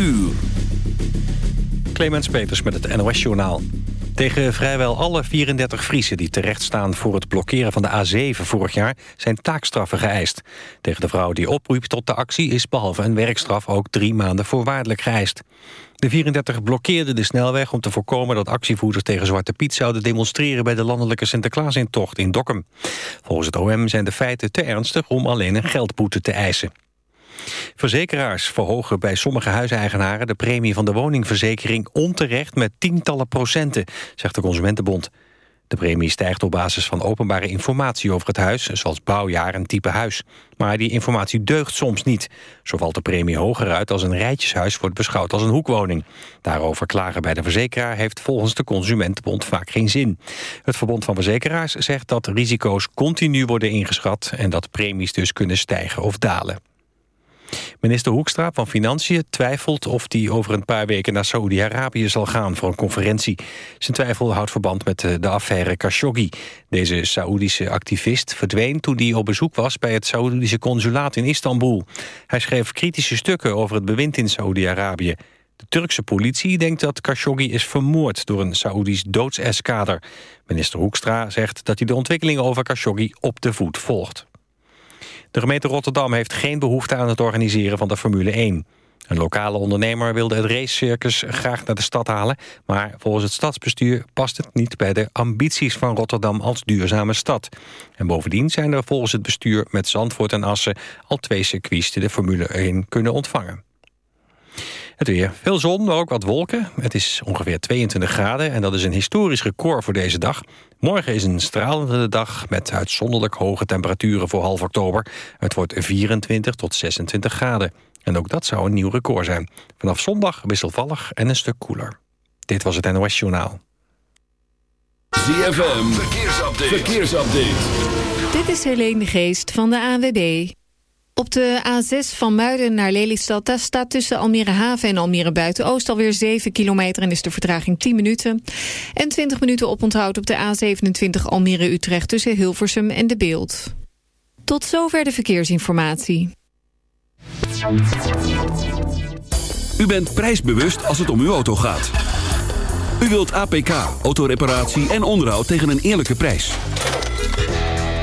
uur. Clemens Peters met het NOS-journaal. Tegen vrijwel alle 34 Friesen die terechtstaan voor het blokkeren van de A7 vorig jaar zijn taakstraffen geëist. Tegen de vrouw die oproept tot de actie is behalve een werkstraf ook drie maanden voorwaardelijk geëist. De 34 blokkeerden de snelweg om te voorkomen dat actievoerders tegen Zwarte Piet zouden demonstreren bij de landelijke Sinterklaasintocht in Dokkum. Volgens het OM zijn de feiten te ernstig om alleen een geldboete te eisen. Verzekeraars verhogen bij sommige huiseigenaren de premie van de woningverzekering onterecht met tientallen procenten, zegt de Consumentenbond. De premie stijgt op basis van openbare informatie over het huis, zoals bouwjaar en type huis. Maar die informatie deugt soms niet. Zo valt de premie hoger uit als een rijtjeshuis wordt beschouwd als een hoekwoning. Daarover klagen bij de verzekeraar heeft volgens de Consumentenbond vaak geen zin. Het Verbond van Verzekeraars zegt dat risico's continu worden ingeschat en dat premies dus kunnen stijgen of dalen. Minister Hoekstra van Financiën twijfelt of hij over een paar weken naar Saoedi-Arabië zal gaan voor een conferentie. Zijn twijfel houdt verband met de affaire Khashoggi. Deze Saoedische activist verdween toen hij op bezoek was bij het Saoedische consulaat in Istanbul. Hij schreef kritische stukken over het bewind in Saoedi-Arabië. De Turkse politie denkt dat Khashoggi is vermoord door een Saoedisch doodseskader. Minister Hoekstra zegt dat hij de ontwikkelingen over Khashoggi op de voet volgt. De gemeente Rotterdam heeft geen behoefte aan het organiseren van de Formule 1. Een lokale ondernemer wilde het racecircus graag naar de stad halen... maar volgens het stadsbestuur past het niet bij de ambities van Rotterdam als duurzame stad. En bovendien zijn er volgens het bestuur met Zandvoort en Assen... al twee circuits die de Formule 1 kunnen ontvangen. Het weer. Veel zon, maar ook wat wolken. Het is ongeveer 22 graden en dat is een historisch record voor deze dag. Morgen is een stralende dag met uitzonderlijk hoge temperaturen voor half oktober. Het wordt 24 tot 26 graden. En ook dat zou een nieuw record zijn. Vanaf zondag wisselvallig en een stuk koeler. Dit was het NOS Journaal. ZFM, verkeersupdate. verkeersupdate. Dit is Helene de Geest van de ANWB. Op de A6 van Muiden naar Lelystad... staat tussen Almere Haven en Almere Buiten-Oost... alweer 7 kilometer en is de vertraging 10 minuten. En 20 minuten oponthoud op de A27 Almere-Utrecht... tussen Hilversum en De Beeld. Tot zover de verkeersinformatie. U bent prijsbewust als het om uw auto gaat. U wilt APK, autoreparatie en onderhoud tegen een eerlijke prijs.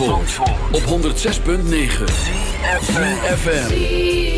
Op 106.9 FM.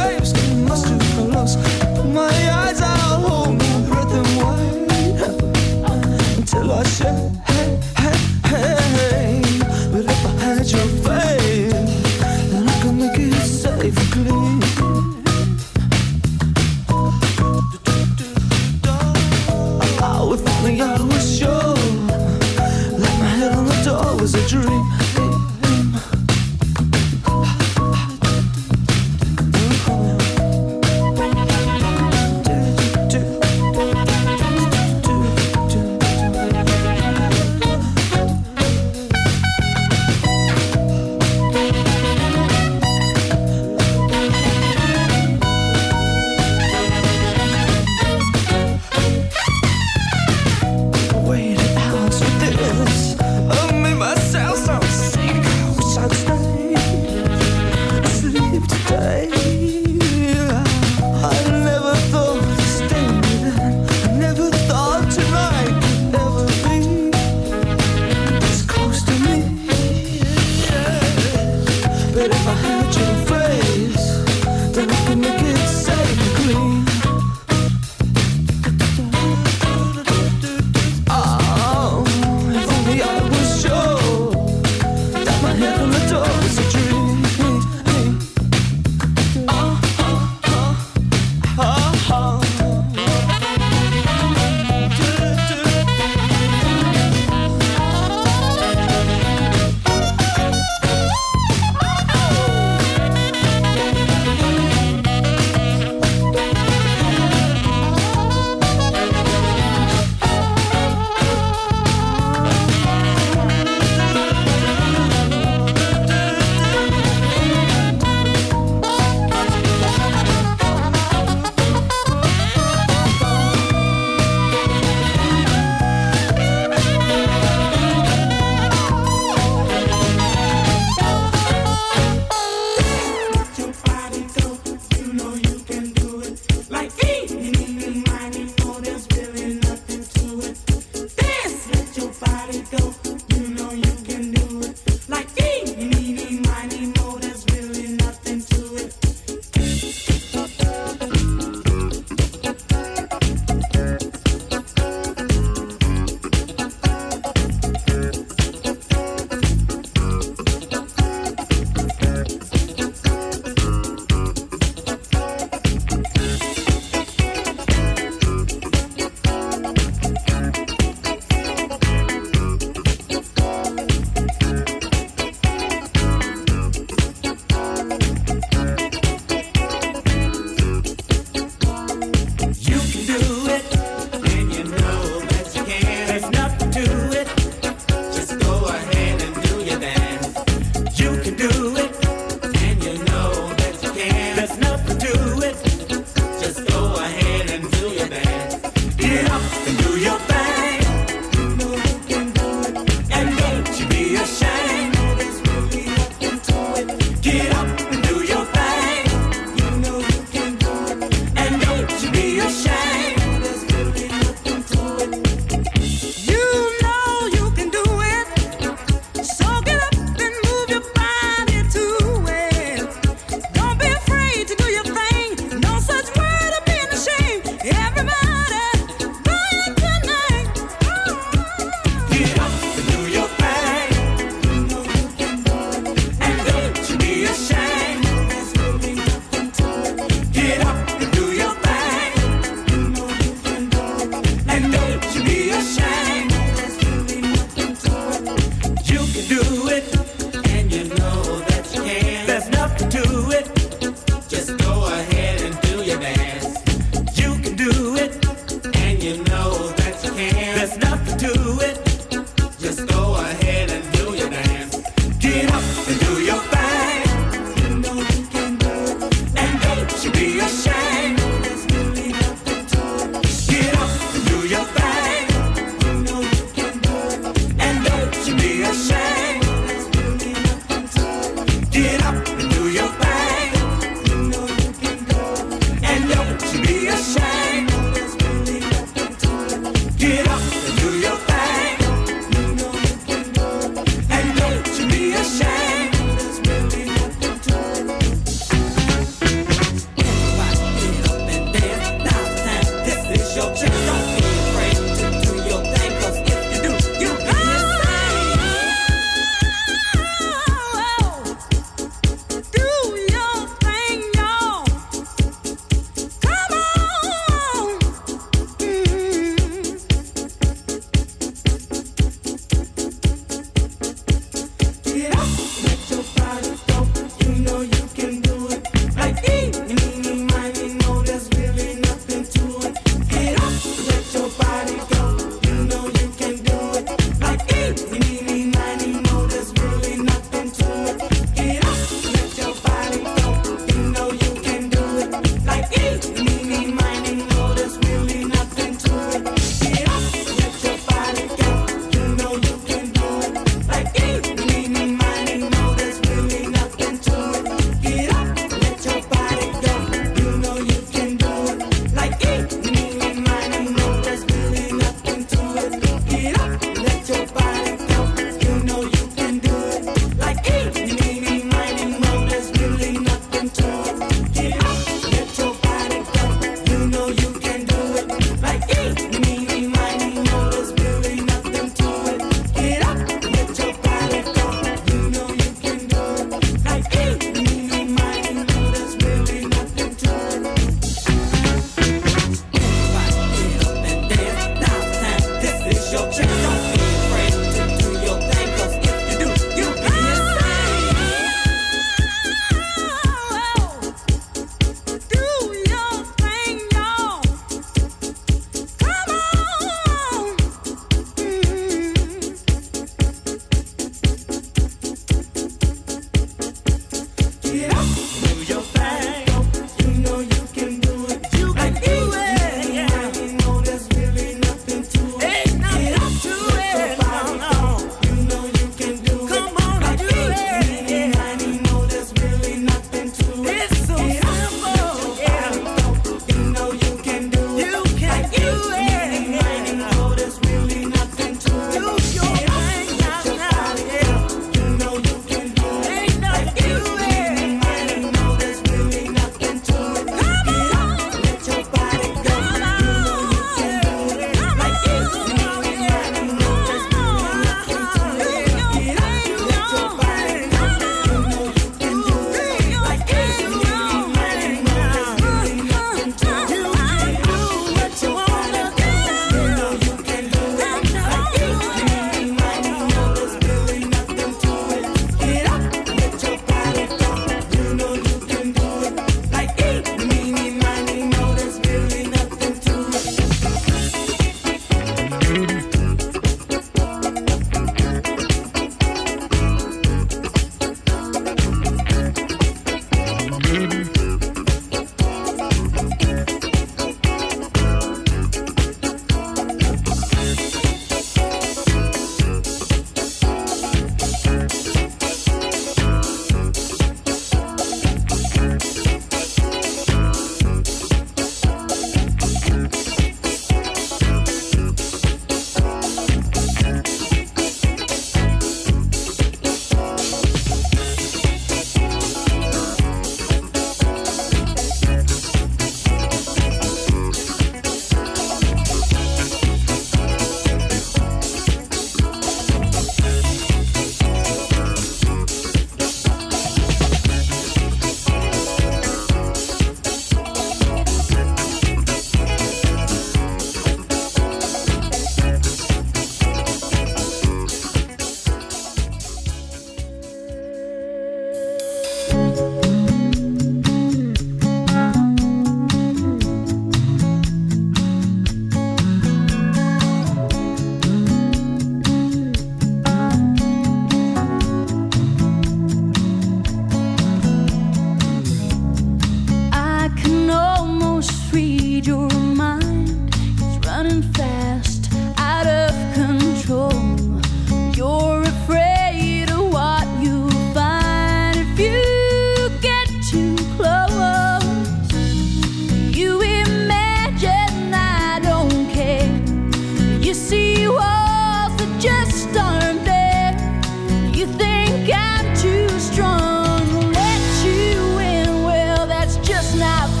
Not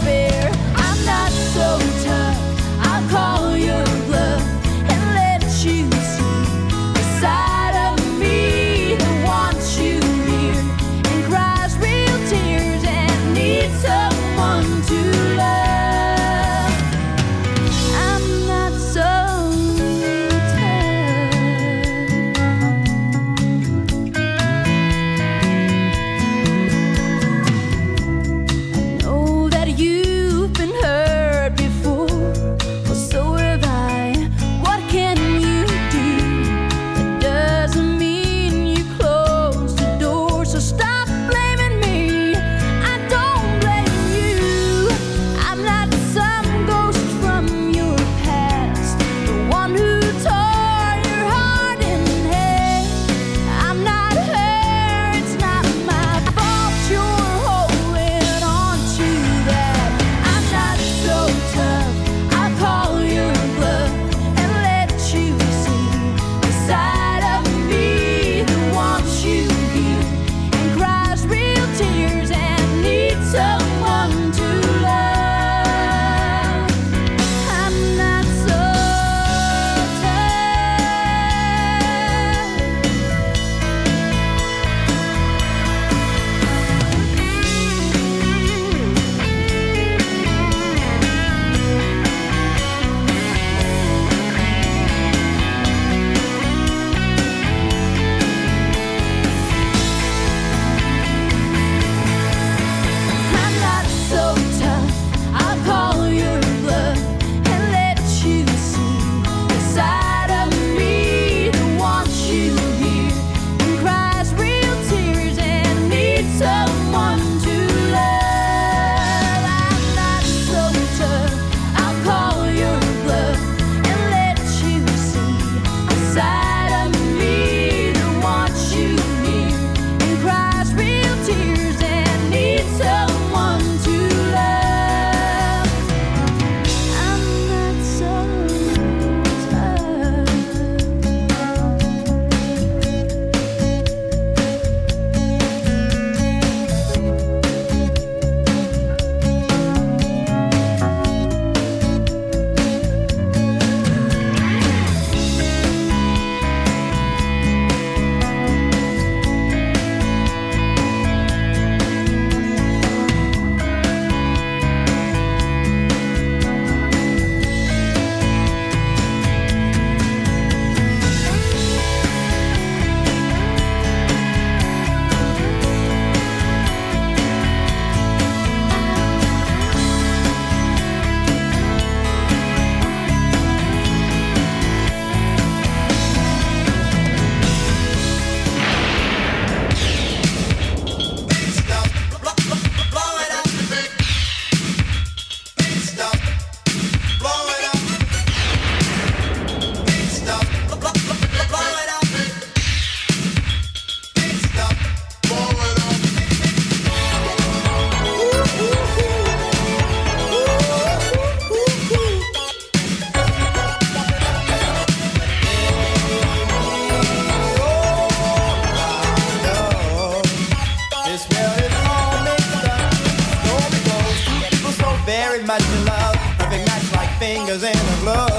very much in love. Perfect match like fingers in a glove.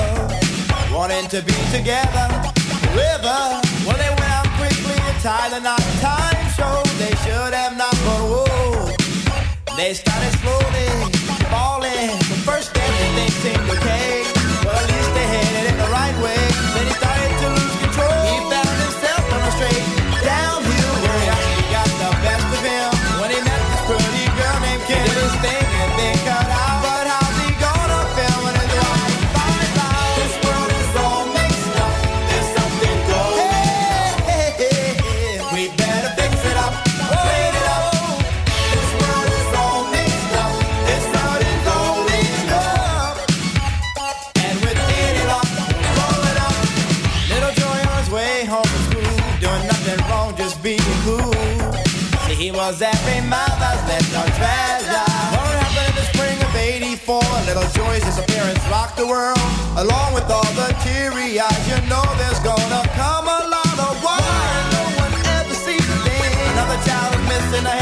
Wanting to be together, forever. Well, they went out quickly and tied the knot. Time showed they should have not, but whoa. They started slowly falling. The first day everything seemed okay. Well, at least they headed in the right way. Rocked the world, along with all the teary eyes. You know there's gonna come a lot of why no one ever sees a thing. Another child is missing a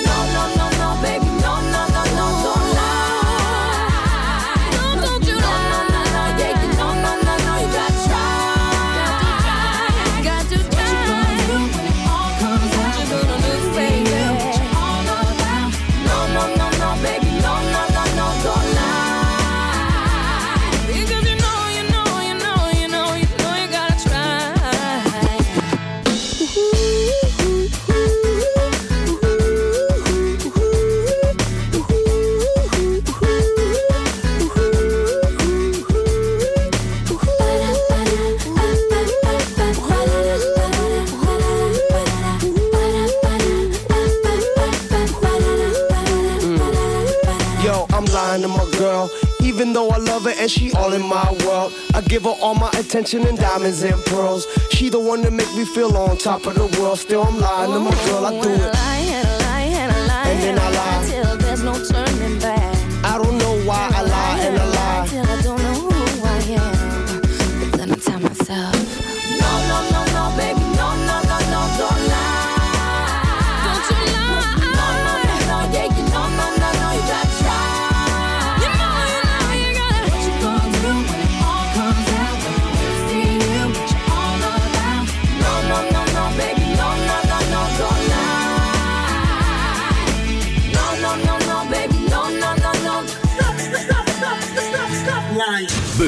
and she all in my world. I give her all my attention and diamonds and pearls. She the one that make me feel on top of the world. Still I'm lying to my girl, I do it. I lie, and I lie, and I lie, and then I lie till there's no turn.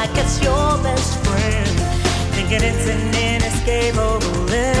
like it's your best friend, thinking it's an inescapable.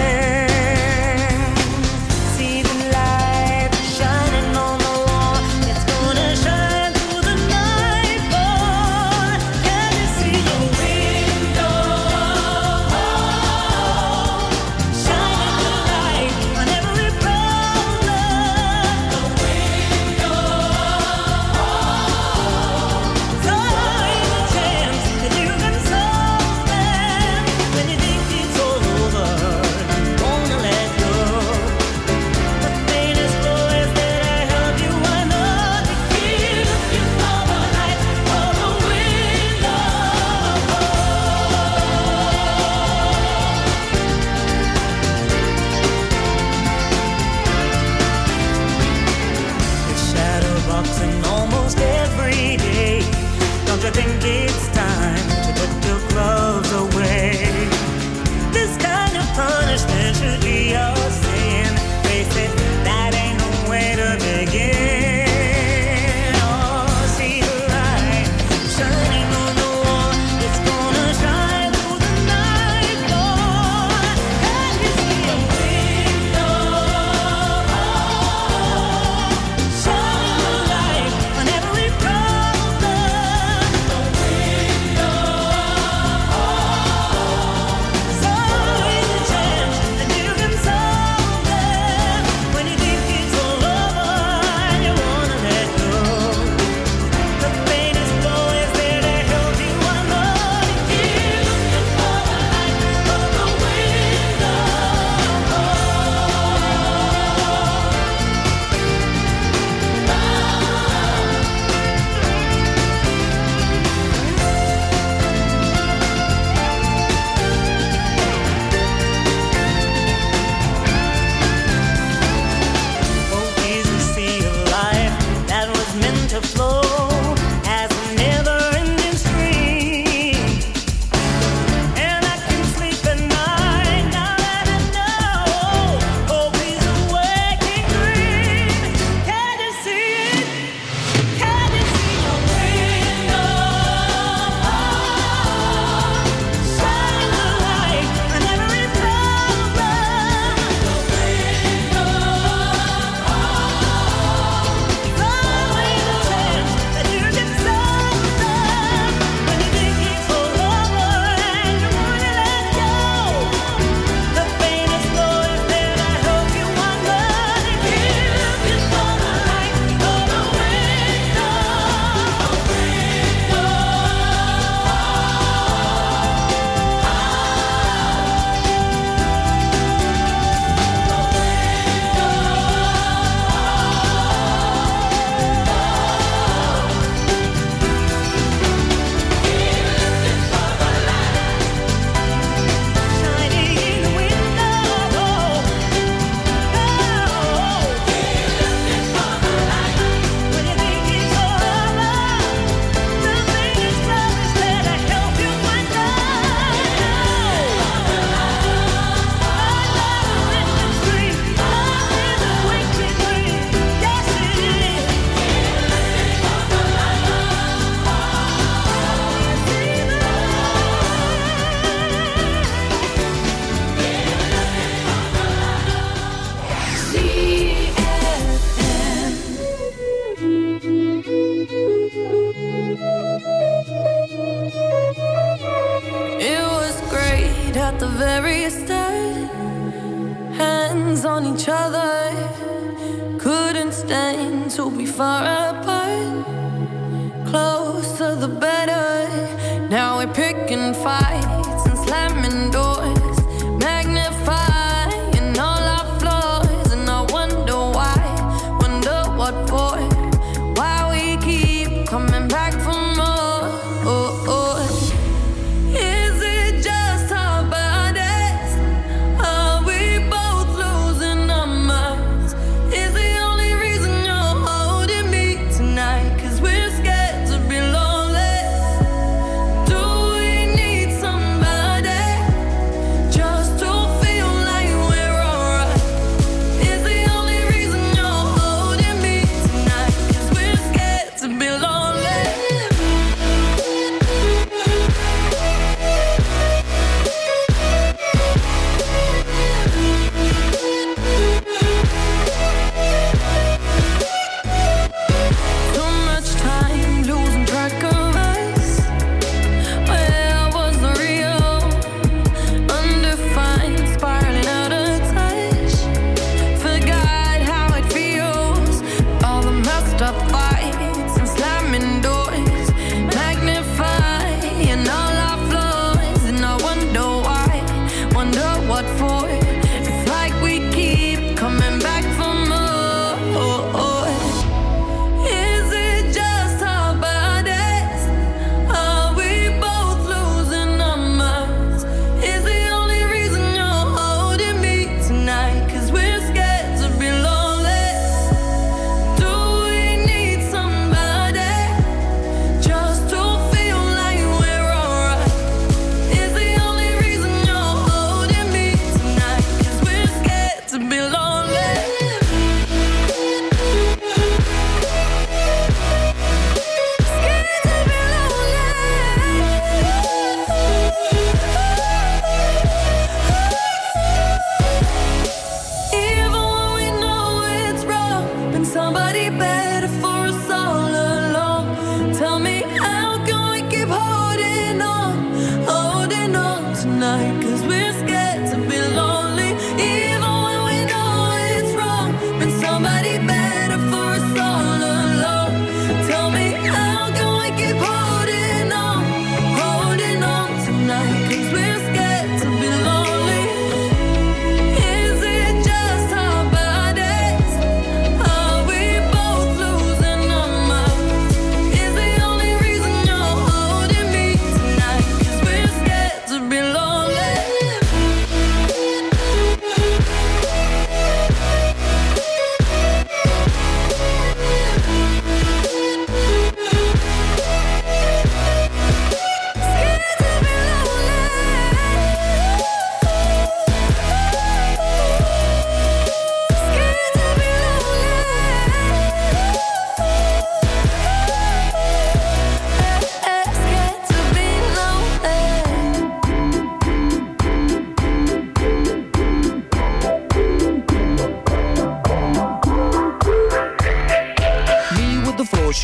far away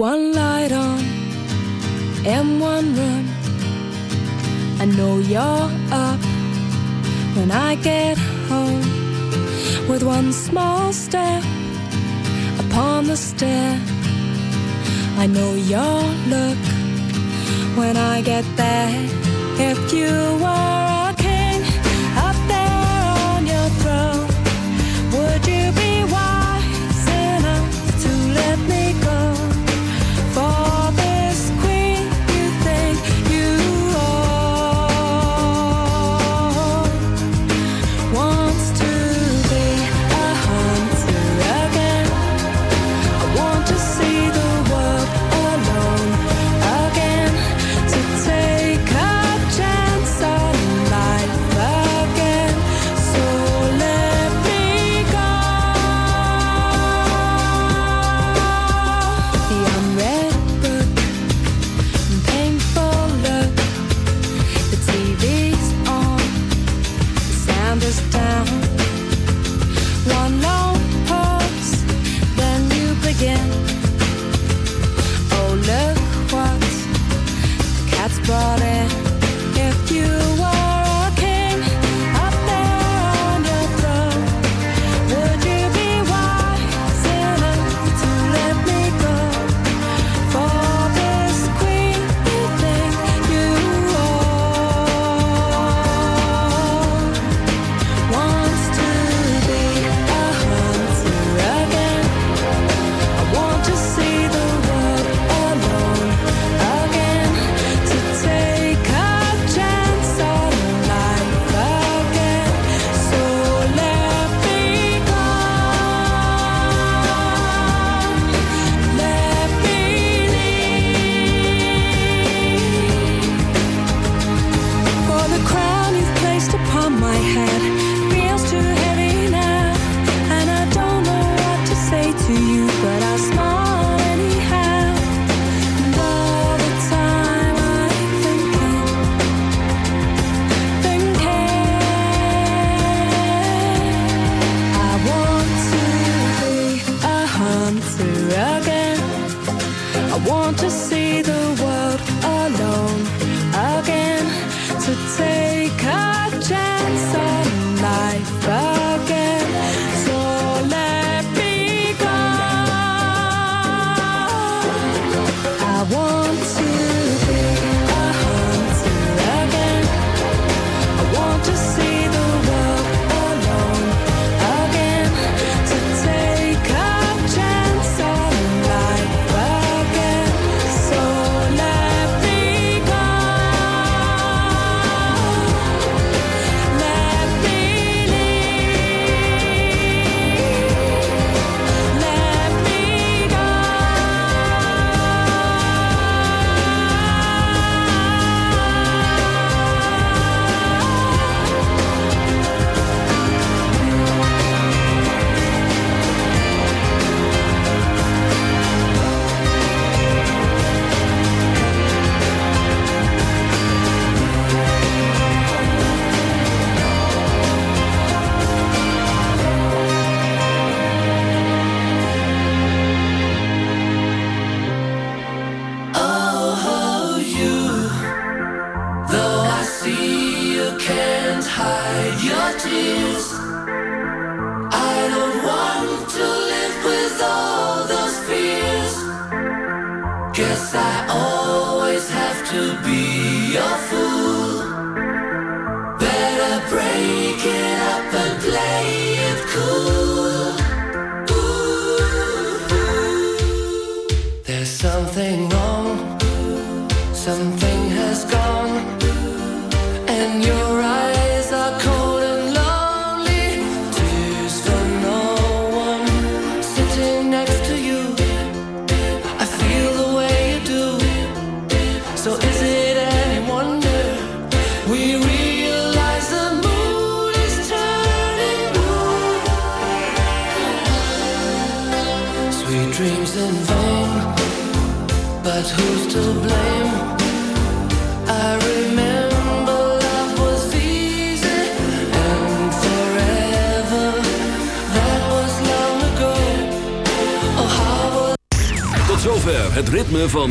one light on in one room. I know you're up when I get home with one small step upon the stair. I know your look when I get there if you are.